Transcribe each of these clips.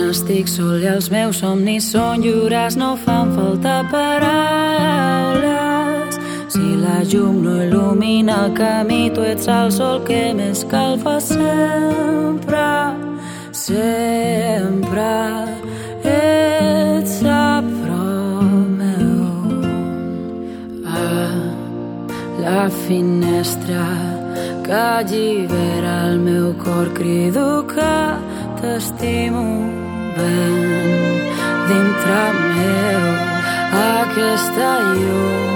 estic sol i els meus somnis són lliures, no fan falta paraules. Si la llum no il·lumina el camí, tu ets el sol que m'escalfa sempre, sempre. Ets a prop meu. A la finestra que allibera el meu cor, crido que t'estimo ben dintre meu. Aquesta llum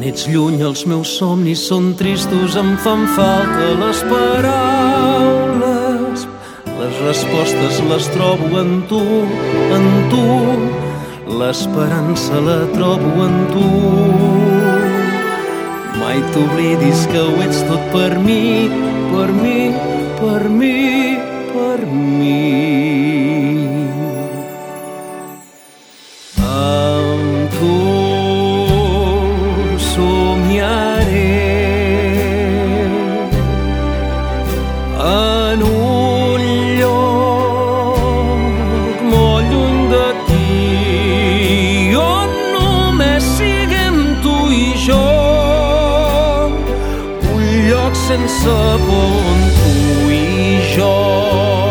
Quan ets lluny els meus somnis són tristos, em fan falta les paraules. Les respostes les trobo en tu, en tu. L'esperança la trobo en tu. Mai t'oblidis que ho ets tot per mi, per mi, per mi, per mi. Sense on tu i jo